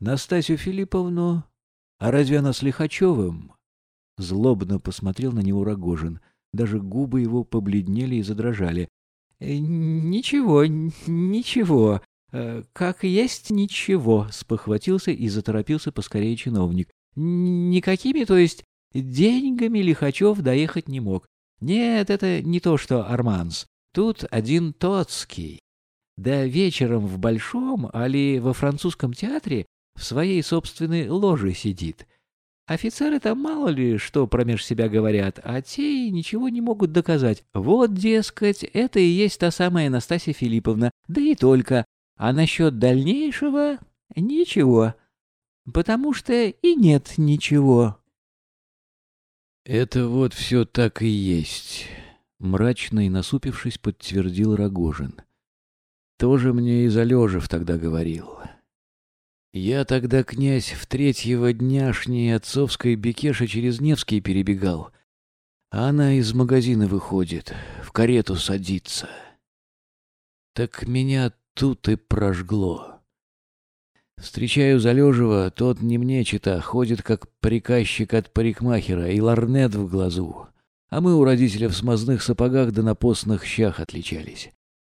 Настасью Филипповну? А разве она с Лихачевым? Злобно посмотрел на него Рогожин. Даже губы его побледнели и задрожали. «Э, «Ничего, ничего. Э, как есть ничего», — спохватился и заторопился поскорее чиновник. «Никакими, то есть, деньгами Лихачев доехать не мог. Нет, это не то, что Арманс. Тут один Тоцкий. Да вечером в Большом, али во французском театре в своей собственной ложе сидит. Офицеры там мало ли что промеж себя говорят, а те ничего не могут доказать. Вот, дескать, это и есть та самая Анастасия Филипповна, да и только. А насчет дальнейшего — ничего. Потому что и нет ничего. «Это вот все так и есть», — мрачно и насупившись подтвердил Рогожин. «Тоже мне и Залежев тогда говорил». Я тогда, князь, в третьего дняшней отцовской бекеше через Невский перебегал. Она из магазина выходит, в карету садится. Так меня тут и прожгло. Встречаю Залежева, тот не мне чита, ходит как приказчик от парикмахера и ларнет в глазу. А мы у родителя в смазных сапогах да на постных щах отличались.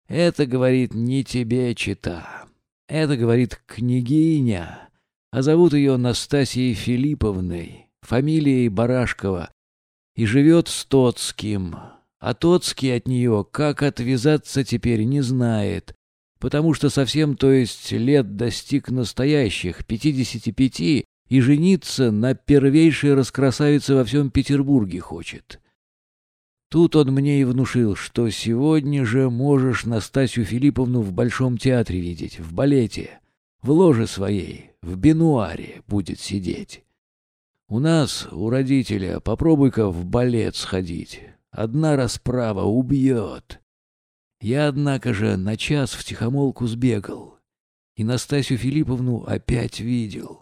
Это, говорит, не тебе чита. Это, говорит, княгиня, а зовут ее Настасьей Филипповной, фамилией Барашкова, и живет с Тоцким. А Тоцкий от нее, как отвязаться теперь, не знает, потому что совсем, то есть, лет достиг настоящих, пятидесяти пяти, и жениться на первейшей раскрасавице во всем Петербурге хочет. Тут он мне и внушил, что сегодня же можешь Настасью Филипповну в Большом театре видеть, в балете, в ложе своей, в бинуаре будет сидеть. У нас, у родителя, попробуй-ка в балет сходить. Одна расправа убьет. Я, однако же, на час в тихомолку сбегал. И Настасью Филипповну опять видел.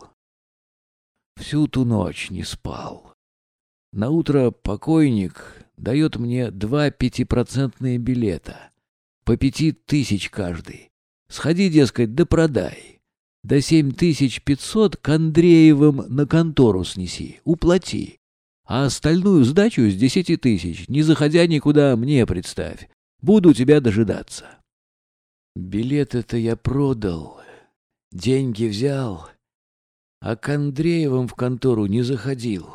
Всю ту ночь не спал. Наутро покойник дает мне два пятипроцентные билета. По пяти тысяч каждый. Сходи, дескать, да продай. До семь тысяч пятьсот к Андреевым на контору снеси, уплати. А остальную сдачу с десяти тысяч, не заходя никуда, мне представь. Буду тебя дожидаться. билет это я продал, деньги взял, а к Андреевым в контору не заходил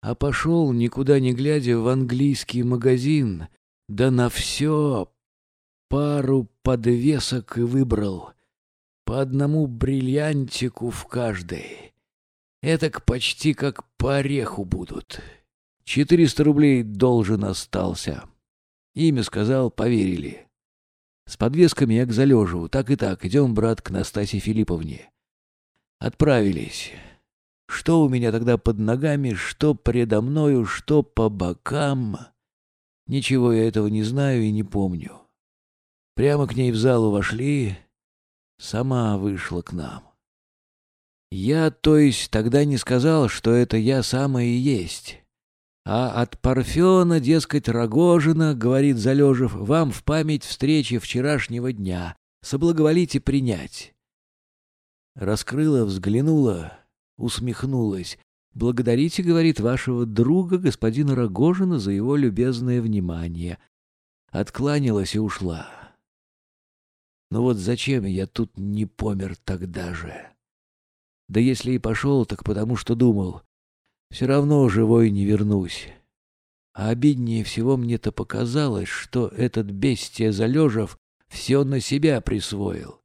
а пошел, никуда не глядя, в английский магазин, да на все пару подвесок и выбрал, по одному бриллиантику в каждой. Этак почти как по ореху будут. Четыреста рублей должен остался. Имя сказал, поверили. С подвесками я к Залежеву, так и так, идем, брат, к Настасье Филипповне. Отправились. Что у меня тогда под ногами, что предо мною, что по бокам. Ничего я этого не знаю и не помню. Прямо к ней в залу вошли, сама вышла к нам. Я, то есть, тогда не сказал, что это я самая и есть. А от Парфена, дескать, Рогожина, говорит Залежев, вам в память встречи вчерашнего дня. Соблаговолите принять. Раскрыла, взглянула, усмехнулась. «Благодарите, — говорит, — вашего друга, господина Рогожина, за его любезное внимание». Откланялась и ушла. Но вот зачем я тут не помер тогда же? Да если и пошел, так потому что думал, все равно живой не вернусь. А обиднее всего мне-то показалось, что этот бестия Залежев все на себя присвоил.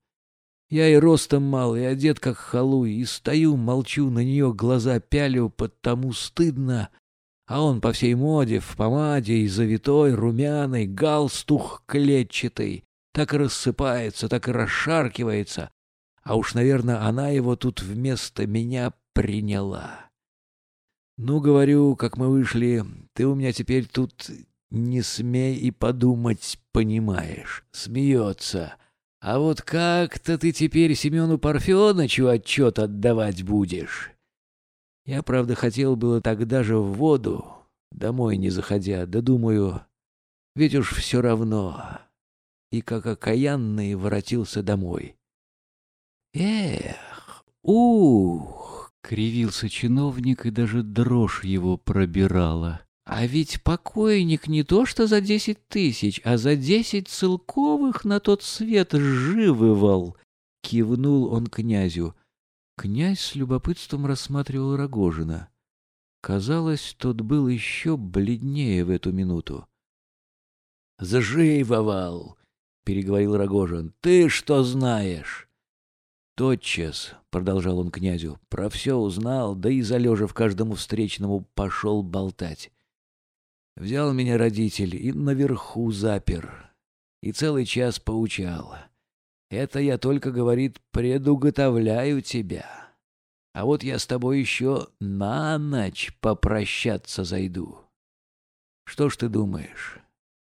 Я и ростом мал, и одет как халуй, и стою, молчу, на нее глаза пялю, потому стыдно. А он по всей моде, в помаде и завитой, румяный, галстух клетчатый, так и рассыпается, так и расшаркивается. А уж, наверное, она его тут вместо меня приняла. Ну, говорю, как мы вышли, ты у меня теперь тут не смей и подумать, понимаешь. Смеется. А вот как-то ты теперь Семену Парфеновичу отчет отдавать будешь. Я, правда, хотел было тогда же в воду, домой не заходя, да думаю, ведь уж все равно. И как окаянный воротился домой. Эх, Ух! Кривился чиновник, и даже дрожь его пробирала. А ведь покойник не то что за десять тысяч, а за десять целковых на тот свет живывал. Кивнул он князю. Князь с любопытством рассматривал Рогожина. Казалось, тот был еще бледнее в эту минуту. «Заживовал!» — переговорил Рогожин. «Ты что знаешь?» «Тотчас», — продолжал он князю, — «про все узнал, да и залежав каждому встречному пошел болтать. Взял меня родитель и наверху запер, и целый час поучал. Это я только, говорит, предуготовляю тебя. А вот я с тобой еще на ночь попрощаться зайду. Что ж ты думаешь?»